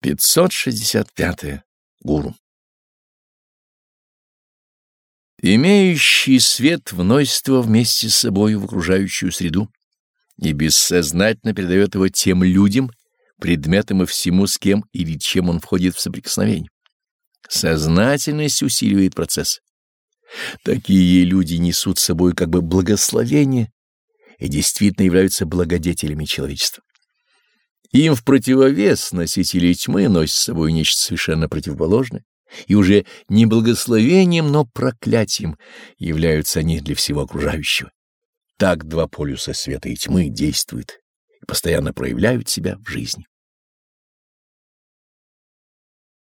565. -е. Гуру. Имеющий свет вносит его вместе с собой в окружающую среду и бессознательно передает его тем людям, предметам и всему, с кем или чем он входит в соприкосновение. Сознательность усиливает процесс. Такие люди несут с собой как бы благословение и действительно являются благодетелями человечества. Им в противовес носители тьмы носят с собой нечто совершенно противоположное, и уже не благословением, но проклятием являются они для всего окружающего. Так два полюса света и тьмы действуют и постоянно проявляют себя в жизни.